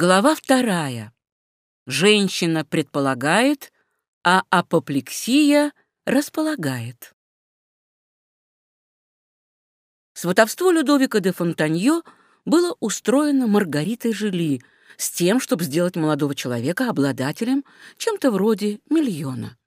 Глава вторая. Женщина предполагает, а апоплексия располагает. Сватовство Людовика де Фонтаньо было устроено Маргаритой Жили с тем, чтобы сделать молодого человека обладателем чем-то вроде миллиона.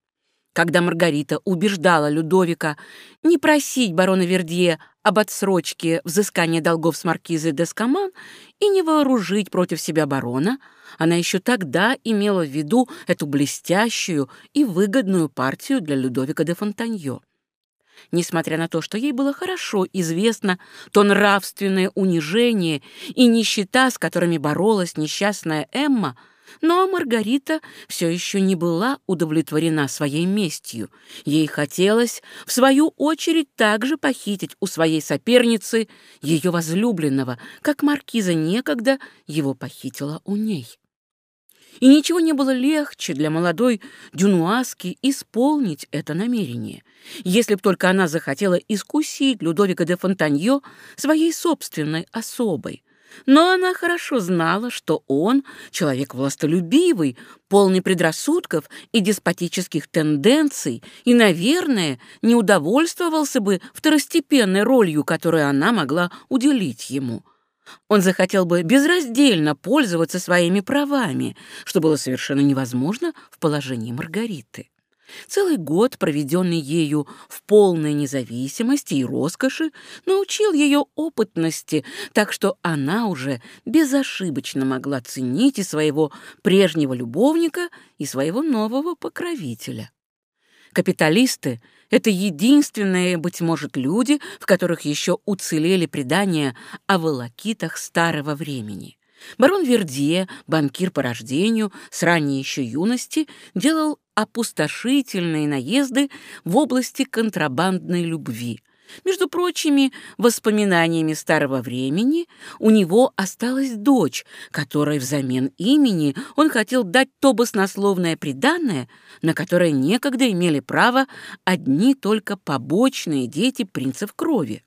Когда Маргарита убеждала Людовика не просить барона Вердье об отсрочке взыскания долгов с маркизы Дескоман и не вооружить против себя барона, она еще тогда имела в виду эту блестящую и выгодную партию для Людовика де Фонтаньо. Несмотря на то, что ей было хорошо известно то нравственное унижение и нищета, с которыми боролась несчастная Эмма, но Маргарита все еще не была удовлетворена своей местью. Ей хотелось, в свою очередь, также похитить у своей соперницы ее возлюбленного, как маркиза некогда его похитила у ней. И ничего не было легче для молодой Дюнуаски исполнить это намерение, если б только она захотела искусить Людовика де Фонтаньо своей собственной особой. Но она хорошо знала, что он человек властолюбивый, полный предрассудков и деспотических тенденций, и, наверное, не удовольствовался бы второстепенной ролью, которую она могла уделить ему — он захотел бы безраздельно пользоваться своими правами, что было совершенно невозможно в положении Маргариты. Целый год, проведенный ею в полной независимости и роскоши, научил ее опытности, так что она уже безошибочно могла ценить и своего прежнего любовника, и своего нового покровителя. Капиталисты — это единственные, быть может, люди, в которых еще уцелели предания о волокитах старого времени. Барон Вердье, банкир по рождению, с ранней еще юности, делал опустошительные наезды в области контрабандной любви — между прочими воспоминаниями старого времени у него осталась дочь, которой взамен имени он хотел дать то баснословное приданное, на которое некогда имели право одни только побочные дети принцев крови.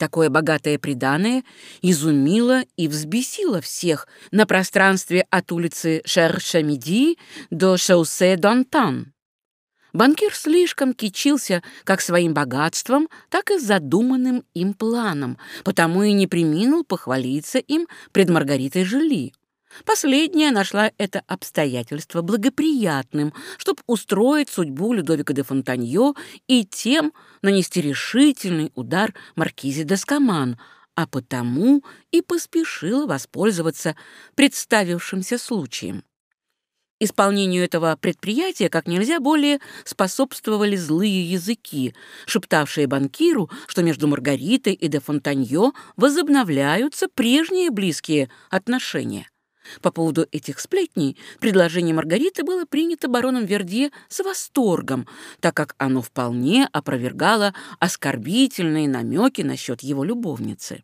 Такое богатое приданое изумило и взбесило всех на пространстве от улицы Шершамиди до шоссе Донтан. Банкир слишком кичился как своим богатством, так и задуманным им планом, потому и не приминул похвалиться им пред Маргаритой Жили. Последняя нашла это обстоятельство благоприятным, чтобы устроить судьбу Людовика де Фонтаньо и тем нанести решительный удар маркизе де Скаман, а потому и поспешила воспользоваться представившимся случаем. Исполнению этого предприятия как нельзя более способствовали злые языки, шептавшие банкиру, что между Маргаритой и де Фонтаньо возобновляются прежние близкие отношения. По поводу этих сплетней предложение Маргариты было принято бароном Вердье с восторгом, так как оно вполне опровергало оскорбительные намеки насчет его любовницы.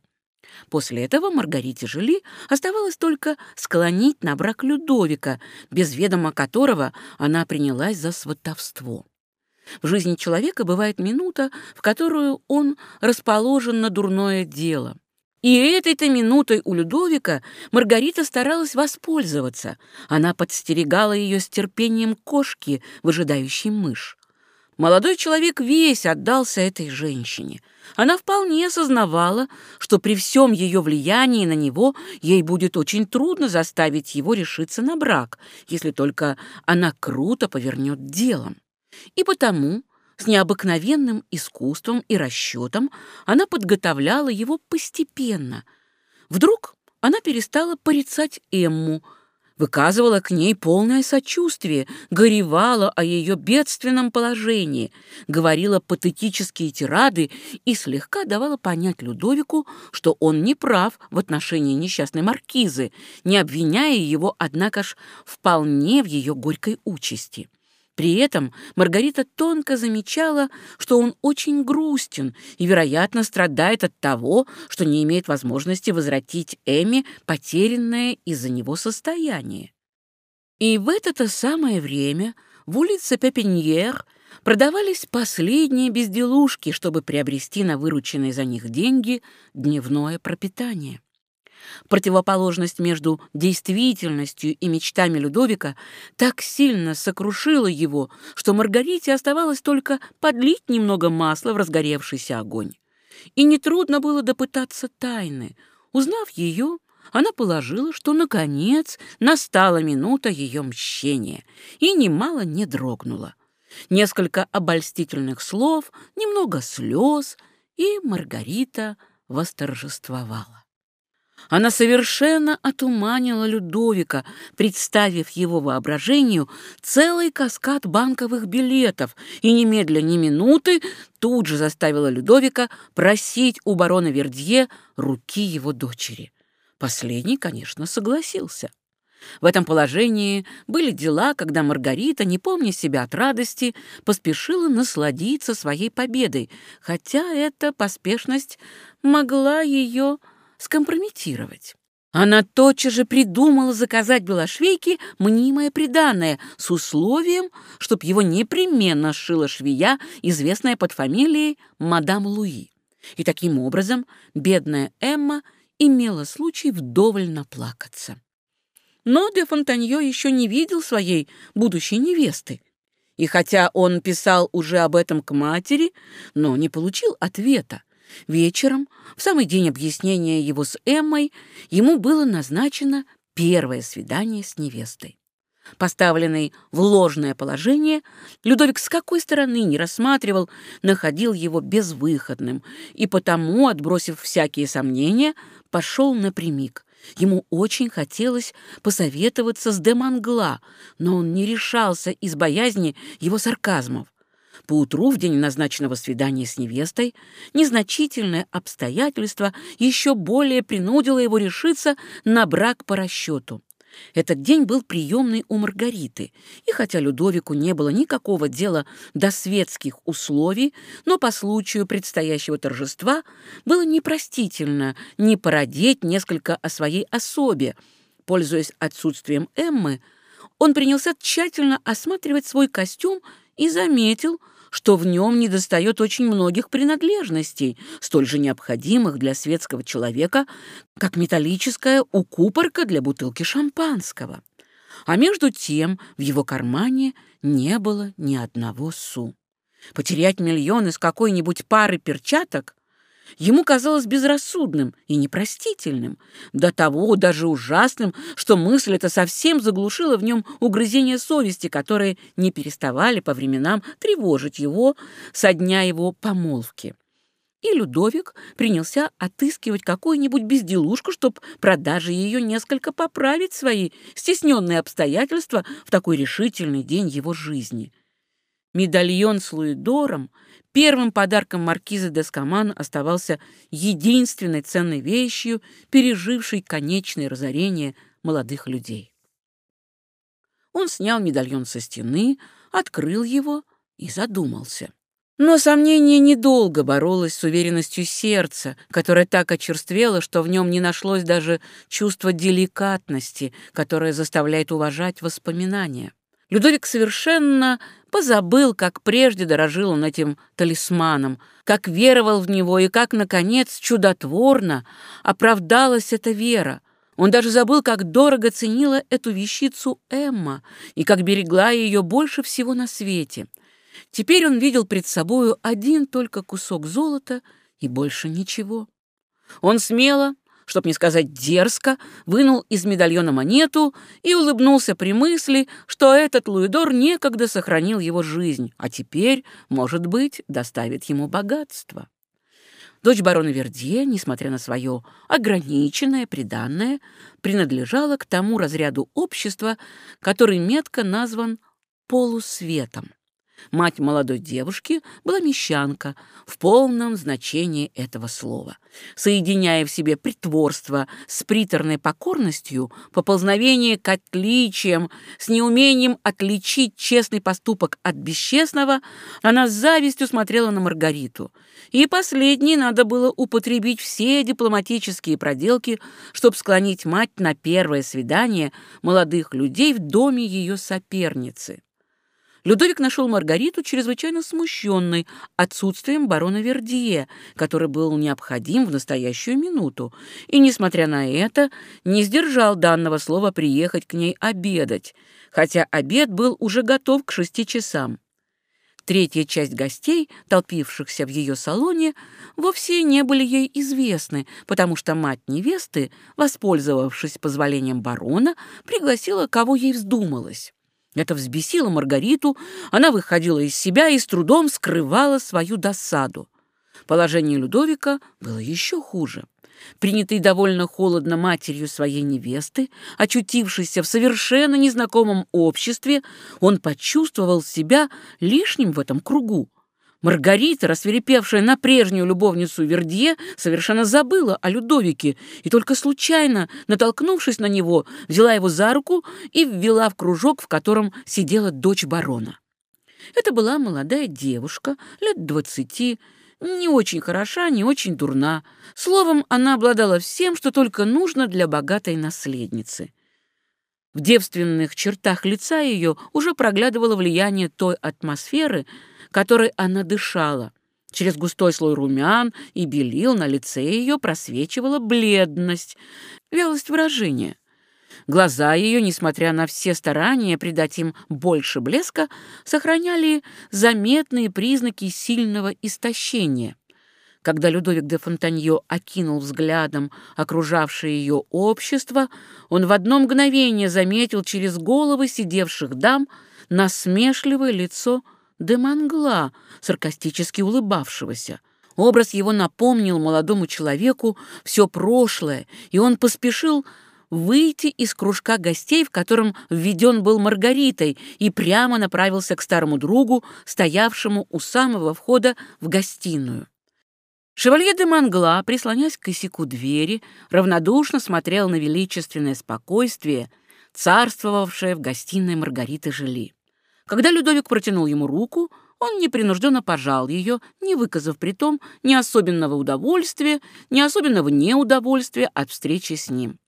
После этого Маргарите Жили оставалось только склонить на брак Людовика, без ведома которого она принялась за сватовство. В жизни человека бывает минута, в которую он расположен на дурное дело. И этой-то минутой у Людовика Маргарита старалась воспользоваться. Она подстерегала ее с терпением кошки, выжидающей мышь. Молодой человек весь отдался этой женщине. Она вполне осознавала, что при всем ее влиянии на него ей будет очень трудно заставить его решиться на брак, если только она круто повернет делом. И потому с необыкновенным искусством и расчетом она подготовляла его постепенно. Вдруг она перестала порицать Эмму, выказывала к ней полное сочувствие, горевала о ее бедственном положении, говорила патетические тирады и слегка давала понять Людовику, что он не прав в отношении несчастной маркизы, не обвиняя его, однако ж, вполне в ее горькой участи. При этом Маргарита тонко замечала, что он очень грустен и, вероятно, страдает от того, что не имеет возможности возвратить Эми потерянное из-за него состояние. И в это-то самое время в улице Пепеньер продавались последние безделушки, чтобы приобрести на вырученные за них деньги дневное пропитание. Противоположность между действительностью и мечтами Людовика так сильно сокрушила его, что Маргарите оставалось только подлить немного масла в разгоревшийся огонь. И нетрудно было допытаться тайны. Узнав ее, она положила, что, наконец, настала минута ее мщения, и немало не дрогнула. Несколько обольстительных слов, немного слез, и Маргарита восторжествовала. Она совершенно отуманила Людовика, представив его воображению целый каскад банковых билетов, и немедля ни минуты тут же заставила Людовика просить у барона Вердье руки его дочери. Последний, конечно, согласился. В этом положении были дела, когда Маргарита, не помня себя от радости, поспешила насладиться своей победой, хотя эта поспешность могла ее скомпрометировать. Она тотчас же придумала заказать Белошвейке мнимое приданное с условием, чтоб его непременно шила швея, известная под фамилией мадам Луи. И таким образом бедная Эмма имела случай вдоволь наплакаться. Но де Фонтанье еще не видел своей будущей невесты. И хотя он писал уже об этом к матери, но не получил ответа. Вечером, в самый день объяснения его с Эммой, ему было назначено первое свидание с невестой. Поставленный в ложное положение, Людовик с какой стороны не рассматривал, находил его безвыходным и потому, отбросив всякие сомнения, пошел напрямик. Ему очень хотелось посоветоваться с Демангла, но он не решался из боязни его сарказмов. Поутру, в день назначенного свидания с невестой, незначительное обстоятельство еще более принудило его решиться на брак по расчету. Этот день был приемный у Маргариты, и хотя Людовику не было никакого дела до светских условий, но по случаю предстоящего торжества было непростительно не породеть несколько о своей особе. Пользуясь отсутствием Эммы, он принялся тщательно осматривать свой костюм и заметил, что в нем недостает очень многих принадлежностей, столь же необходимых для светского человека, как металлическая укупорка для бутылки шампанского. А между тем в его кармане не было ни одного су. Потерять миллион из какой-нибудь пары перчаток Ему казалось безрассудным и непростительным, до того даже ужасным, что мысль эта совсем заглушила в нем угрызения совести, которые не переставали по временам тревожить его со дня его помолвки. И Людовик принялся отыскивать какую-нибудь безделушку, чтобы продажи ее несколько поправить свои стесненные обстоятельства в такой решительный день его жизни. Медальон с Луидором — Первым подарком маркиза Дескоман оставался единственной ценной вещью, пережившей конечное разорение молодых людей. Он снял медальон со стены, открыл его и задумался. Но сомнение недолго боролось с уверенностью сердца, которое так очерствело, что в нем не нашлось даже чувства деликатности, которое заставляет уважать воспоминания. Людовик совершенно позабыл, как прежде дорожил он этим талисманом, как веровал в него и как, наконец, чудотворно оправдалась эта вера. Он даже забыл, как дорого ценила эту вещицу Эмма и как берегла ее больше всего на свете. Теперь он видел пред собою один только кусок золота и больше ничего. Он смело, чтоб не сказать дерзко, вынул из медальона монету и улыбнулся при мысли, что этот Луидор некогда сохранил его жизнь, а теперь, может быть, доставит ему богатство. Дочь барона Вердье, несмотря на свое ограниченное приданное, принадлежала к тому разряду общества, который метко назван полусветом. Мать молодой девушки была мещанка в полном значении этого слова. Соединяя в себе притворство с приторной покорностью, поползновение к отличиям, с неумением отличить честный поступок от бесчестного, она с завистью смотрела на Маргариту. И последней надо было употребить все дипломатические проделки, чтобы склонить мать на первое свидание молодых людей в доме ее соперницы. Людовик нашел Маргариту чрезвычайно смущенной отсутствием барона Вердье, который был необходим в настоящую минуту, и, несмотря на это, не сдержал данного слова приехать к ней обедать, хотя обед был уже готов к шести часам. Третья часть гостей, толпившихся в ее салоне, вовсе не были ей известны, потому что мать невесты, воспользовавшись позволением барона, пригласила, кого ей вздумалось. Это взбесило Маргариту, она выходила из себя и с трудом скрывала свою досаду. Положение Людовика было еще хуже. Принятый довольно холодно матерью своей невесты, очутившийся в совершенно незнакомом обществе, он почувствовал себя лишним в этом кругу. Маргарита, рассверепевшая на прежнюю любовницу Вердье, совершенно забыла о Людовике и только случайно, натолкнувшись на него, взяла его за руку и ввела в кружок, в котором сидела дочь барона. Это была молодая девушка, лет двадцати, не очень хороша, не очень дурна. Словом, она обладала всем, что только нужно для богатой наследницы. В девственных чертах лица ее уже проглядывало влияние той атмосферы, которой она дышала. Через густой слой румян и белил на лице ее просвечивала бледность, вялость выражения. Глаза ее, несмотря на все старания придать им больше блеска, сохраняли заметные признаки сильного истощения. Когда Людовик де Фонтаньо окинул взглядом окружавшее ее общество, он в одно мгновение заметил через головы сидевших дам насмешливое лицо де Мангла, саркастически улыбавшегося. Образ его напомнил молодому человеку все прошлое, и он поспешил выйти из кружка гостей, в котором введен был Маргаритой, и прямо направился к старому другу, стоявшему у самого входа в гостиную. Шевалье де Мангла, прислонясь к косяку двери, равнодушно смотрел на величественное спокойствие, царствовавшее в гостиной Маргариты Жили. Когда Людовик протянул ему руку, он непринужденно пожал ее, не выказав при том ни особенного удовольствия, ни особенного неудовольствия от встречи с ним.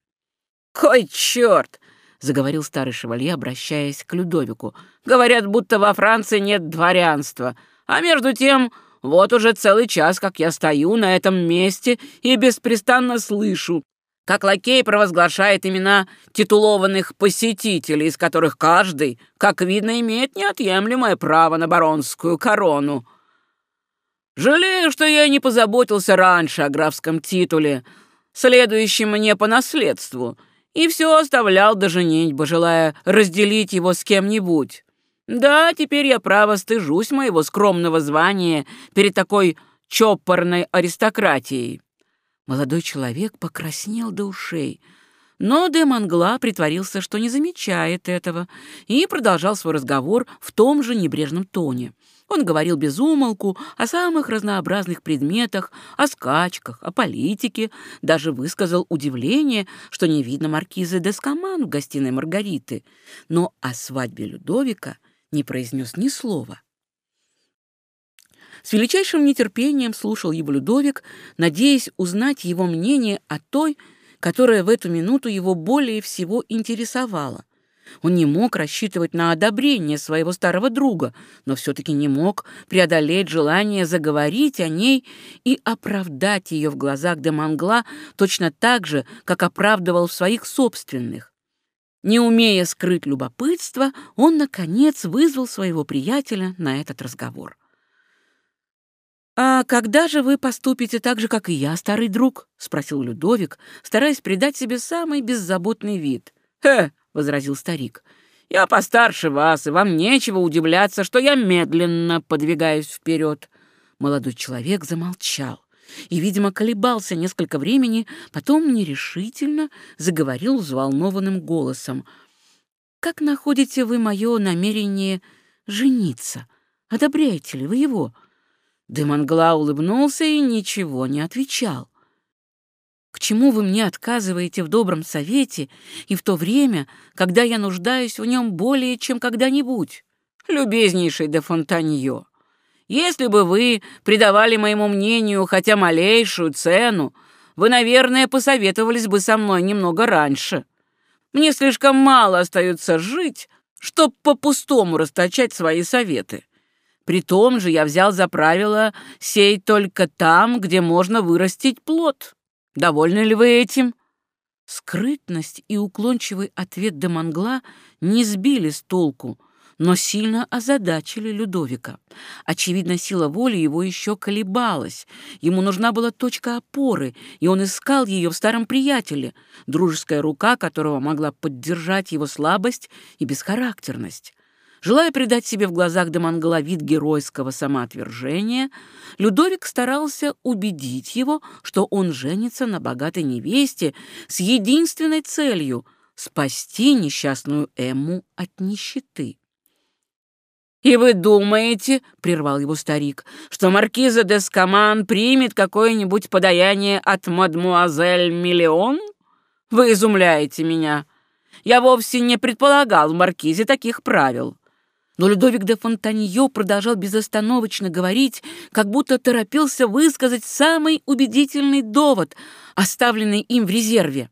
«Кой черт!» — заговорил старый шевалье, обращаясь к Людовику. «Говорят, будто во Франции нет дворянства. А между тем, вот уже целый час, как я стою на этом месте и беспрестанно слышу, как лакей провозглашает имена титулованных посетителей, из которых каждый, как видно, имеет неотъемлемое право на баронскую корону. Жалею, что я не позаботился раньше о графском титуле, следующем мне по наследству» и все оставлял до женитьбы, желая разделить его с кем-нибудь. Да, теперь я право стыжусь моего скромного звания перед такой чопорной аристократией». Молодой человек покраснел до ушей, но де Мангла притворился, что не замечает этого, и продолжал свой разговор в том же небрежном тоне. Он говорил без умолку о самых разнообразных предметах, о скачках, о политике, даже высказал удивление, что не видно маркизы Дескоман в гостиной Маргариты, но о свадьбе Людовика не произнес ни слова. С величайшим нетерпением слушал его Людовик, надеясь узнать его мнение о той, которая в эту минуту его более всего интересовала. Он не мог рассчитывать на одобрение своего старого друга, но все-таки не мог преодолеть желание заговорить о ней и оправдать ее в глазах Демангла точно так же, как оправдывал в своих собственных. Не умея скрыть любопытство, он, наконец, вызвал своего приятеля на этот разговор. «А когда же вы поступите так же, как и я, старый друг?» — спросил Людовик, стараясь придать себе самый беззаботный вид. «Хе, возразил старик. «Я постарше вас, и вам нечего удивляться, что я медленно подвигаюсь вперед». Молодой человек замолчал и, видимо, колебался несколько времени, потом нерешительно заговорил взволнованным голосом. «Как находите вы мое намерение жениться? Одобряете ли вы его?» Демонгла улыбнулся и ничего не отвечал. К чему вы мне отказываете в добром совете и в то время, когда я нуждаюсь в нем более, чем когда-нибудь? Любезнейший де Фонтаньо, если бы вы придавали моему мнению хотя малейшую цену, вы, наверное, посоветовались бы со мной немного раньше. Мне слишком мало остается жить, чтоб по-пустому расточать свои советы. При том же я взял за правило сеять только там, где можно вырастить плод. Довольны ли вы этим?» Скрытность и уклончивый ответ Демангла не сбили с толку, но сильно озадачили Людовика. Очевидно, сила воли его еще колебалась. Ему нужна была точка опоры, и он искал ее в старом приятеле, дружеская рука которого могла поддержать его слабость и бесхарактерность. Желая придать себе в глазах Демангла вид геройского самоотвержения, Людовик старался убедить его, что он женится на богатой невесте с единственной целью — спасти несчастную Эмму от нищеты. «И вы думаете, — прервал его старик, — что маркиза де Скаман примет какое-нибудь подаяние от мадмуазель Миллион? Вы изумляете меня. Я вовсе не предполагал в маркизе таких правил». Но Людовик де Фонтаньо продолжал безостановочно говорить, как будто торопился высказать самый убедительный довод, оставленный им в резерве.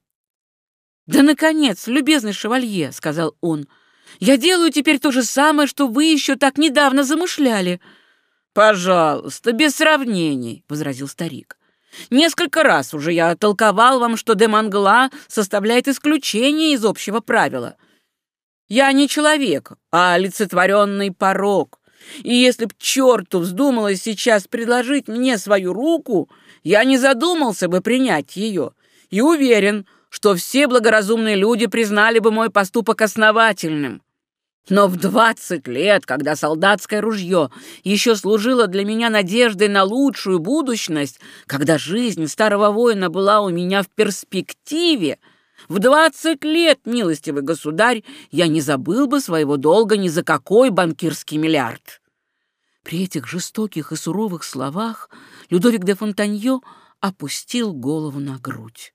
«Да, наконец, любезный шевалье», — сказал он, — я делаю теперь то же самое, что вы еще так недавно замышляли». «Пожалуйста, без сравнений», — возразил старик. «Несколько раз уже я толковал вам, что Демангла составляет исключение из общего правила. Я не человек, а олицетворенный порог. И если б черту вздумалось сейчас предложить мне свою руку, я не задумался бы принять ее. И уверен, что все благоразумные люди признали бы мой поступок основательным. Но в двадцать лет, когда солдатское ружье еще служило для меня надеждой на лучшую будущность, когда жизнь старого воина была у меня в перспективе, в двадцать лет, милостивый государь, я не забыл бы своего долга ни за какой банкирский миллиард. При этих жестоких и суровых словах Людовик де Фонтаньо опустил голову на грудь.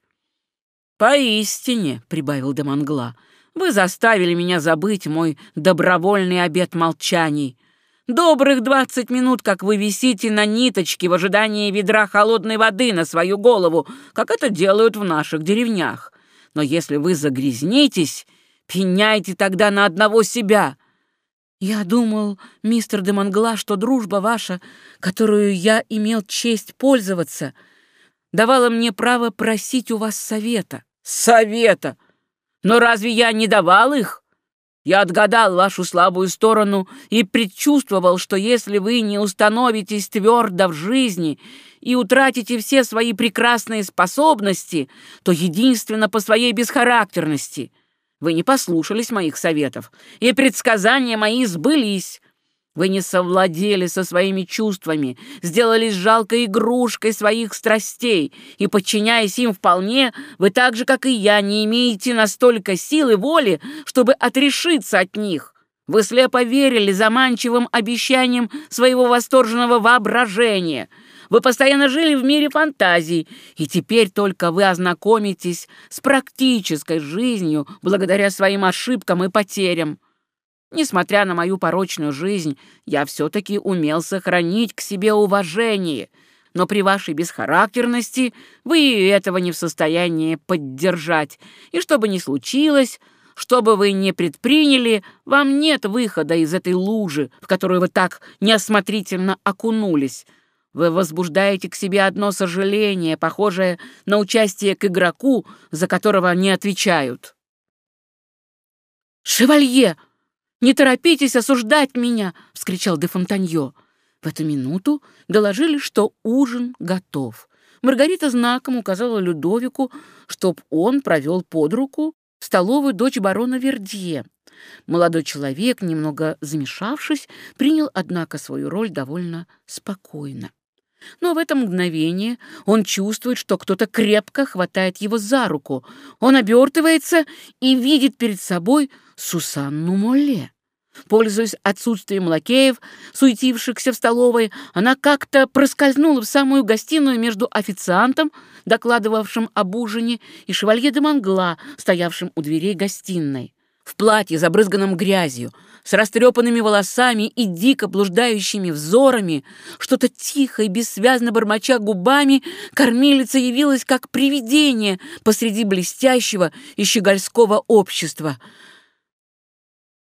«Поистине», — прибавил де Монгла, — вы заставили меня забыть мой добровольный обет молчаний. Добрых двадцать минут, как вы висите на ниточке в ожидании ведра холодной воды на свою голову, как это делают в наших деревнях. Но если вы загрязнитесь, пеняйте тогда на одного себя. Я думал, мистер де Монгла, что дружба ваша, которую я имел честь пользоваться, давала мне право просить у вас совета. Совета! Но разве я не давал их? Я отгадал вашу слабую сторону и предчувствовал, что если вы не установитесь твердо в жизни и утратите все свои прекрасные способности, то единственно по своей бесхарактерности. Вы не послушались моих советов, и предсказания мои сбылись. Вы не совладели со своими чувствами, сделались жалкой игрушкой своих страстей, и, подчиняясь им вполне, вы так же, как и я, не имеете настолько сил и воли, чтобы отрешиться от них. Вы слепо верили заманчивым обещаниям своего восторженного воображения. Вы постоянно жили в мире фантазий, и теперь только вы ознакомитесь с практической жизнью благодаря своим ошибкам и потерям. Несмотря на мою порочную жизнь, я все-таки умел сохранить к себе уважение, но при вашей бесхарактерности вы этого не в состоянии поддержать. И что бы ни случилось, что бы вы ни предприняли, вам нет выхода из этой лужи, в которую вы так неосмотрительно окунулись. Вы возбуждаете к себе одно сожаление, похожее на участие к игроку, за которого не отвечают. «Шевалье!» «Не торопитесь осуждать меня!» — вскричал де Фонтаньо. В эту минуту доложили, что ужин готов. Маргарита знаком указала Людовику, чтоб он провел под руку столовую дочь барона Вердье. Молодой человек, немного замешавшись, принял, однако, свою роль довольно спокойно. Но в это мгновение он чувствует, что кто-то крепко хватает его за руку. Он обертывается и видит перед собой Сусанну Молле. Пользуясь отсутствием лакеев, суетившихся в столовой, она как-то проскользнула в самую гостиную между официантом, докладывавшим об ужине, и шевалье де Мангла, стоявшим у дверей гостиной. В платье, забрызганном грязью, с растрепанными волосами и дико блуждающими взорами, что-то тихо и бессвязно бормоча губами, кормилица явилась как привидение посреди блестящего и щегольского общества —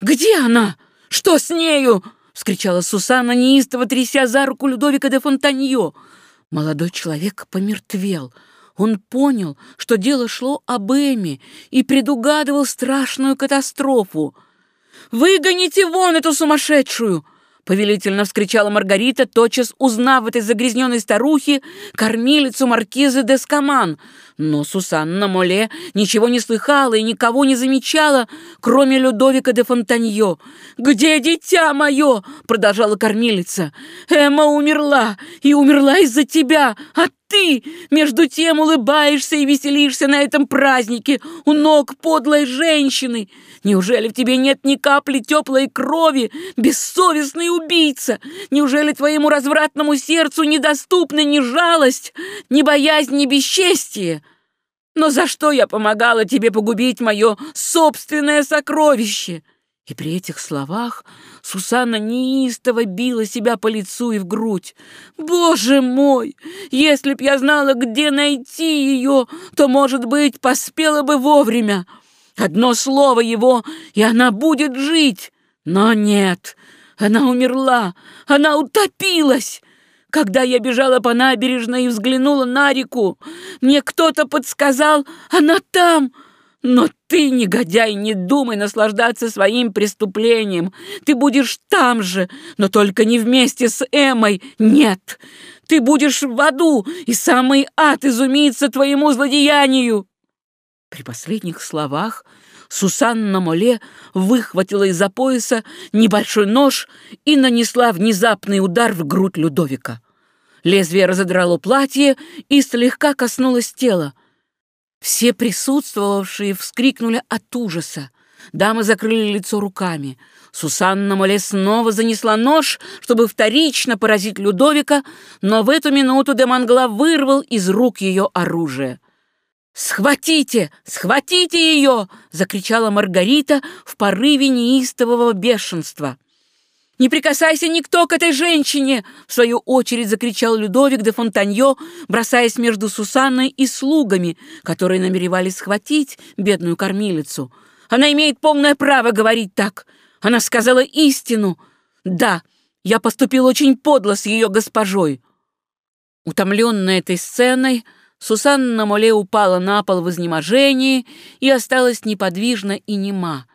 Где она? Что с нею?» — вскричала Сусанна, неистово тряся за руку Людовика де Фонтаньо. Молодой человек помертвел. Он понял, что дело шло об Эми и предугадывал страшную катастрофу. «Выгоните вон эту сумасшедшую!» Повелительно вскричала Маргарита, тотчас узнав этой загрязненной старухе кормилицу маркизы де Скаман. Но Сусанна Моле ничего не слыхала и никого не замечала, кроме Людовика де Фонтаньо. «Где дитя мое?» — продолжала кормилица. «Эмма умерла, и умерла из-за тебя, а ты, между тем, улыбаешься и веселишься на этом празднике у ног подлой женщины. Неужели в тебе нет ни капли теплой крови, бессовестный убийца? Неужели твоему развратному сердцу недоступна ни жалость, ни боязнь, ни бесчестие? Но за что я помогала тебе погубить мое собственное сокровище?» И при этих словах Сусанна неистово била себя по лицу и в грудь. «Боже мой! Если б я знала, где найти ее, то, может быть, поспела бы вовремя. Одно слово его, и она будет жить. Но нет, она умерла, она утопилась!» Когда я бежала по набережной и взглянула на реку, мне кто-то подсказал, она там — но ты, негодяй, не думай наслаждаться своим преступлением. Ты будешь там же, но только не вместе с Эмой. Нет, ты будешь в аду, и самый ад изумится твоему злодеянию. При последних словах Сусанна Моле выхватила из-за пояса небольшой нож и нанесла внезапный удар в грудь Людовика. Лезвие разодрало платье и слегка коснулось тела. Все присутствовавшие вскрикнули от ужаса. Дамы закрыли лицо руками. Сусанна Моле снова занесла нож, чтобы вторично поразить Людовика, но в эту минуту де Мангла вырвал из рук ее оружие. «Схватите! Схватите ее!» — закричала Маргарита в порыве неистового бешенства. «Не прикасайся никто к этой женщине!» В свою очередь закричал Людовик де Фонтаньо, бросаясь между Сусанной и слугами, которые намеревались схватить бедную кормилицу. «Она имеет полное право говорить так. Она сказала истину. Да, я поступил очень подло с ее госпожой». Утомленная этой сценой, Сусанна Моле упала на пол в изнеможении и осталась неподвижна и нема.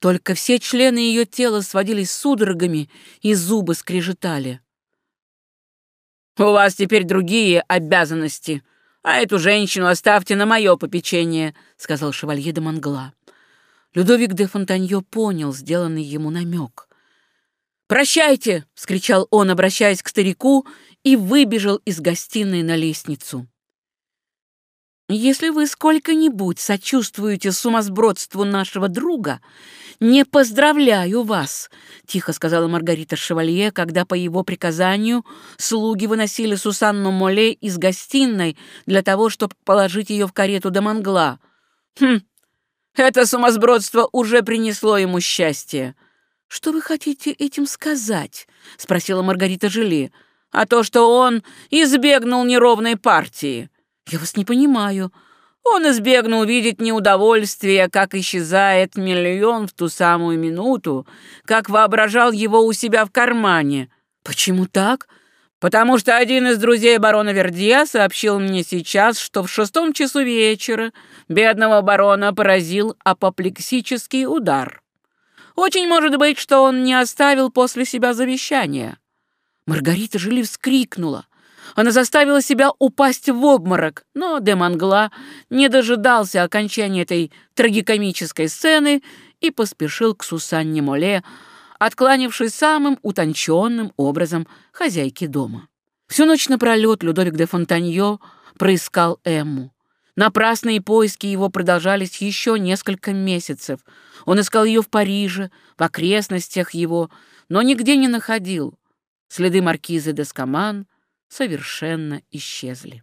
Только все члены ее тела сводились судорогами, и зубы скрежетали. «У вас теперь другие обязанности, а эту женщину оставьте на мое попечение», — сказал шевалье де Мангла. Людовик де Фонтаньо понял сделанный ему намек. «Прощайте!» — вскричал он, обращаясь к старику, и выбежал из гостиной на лестницу. «Если вы сколько-нибудь сочувствуете сумасбродству нашего друга, не поздравляю вас», — тихо сказала Маргарита Шевалье, когда по его приказанию слуги выносили Сусанну Моле из гостиной для того, чтобы положить ее в карету до Мангла. «Хм, это сумасбродство уже принесло ему счастье». «Что вы хотите этим сказать?» — спросила Маргарита Жили. «А то, что он избегнул неровной партии». «Я вас не понимаю». Он избегнул видеть неудовольствие, как исчезает миллион в ту самую минуту, как воображал его у себя в кармане. «Почему так?» «Потому что один из друзей барона Вердье сообщил мне сейчас, что в шестом часу вечера бедного барона поразил апоплексический удар. Очень может быть, что он не оставил после себя завещания». Маргарита Жили вскрикнула. Она заставила себя упасть в обморок, но де Мангла не дожидался окончания этой трагикомической сцены и поспешил к Сусанне Моле, откланившись самым утонченным образом хозяйки дома. Всю ночь напролет Людовик де Фонтаньо проискал Эмму. Напрасные поиски его продолжались еще несколько месяцев. Он искал ее в Париже, в окрестностях его, но нигде не находил. Следы маркизы де Скаман совершенно исчезли.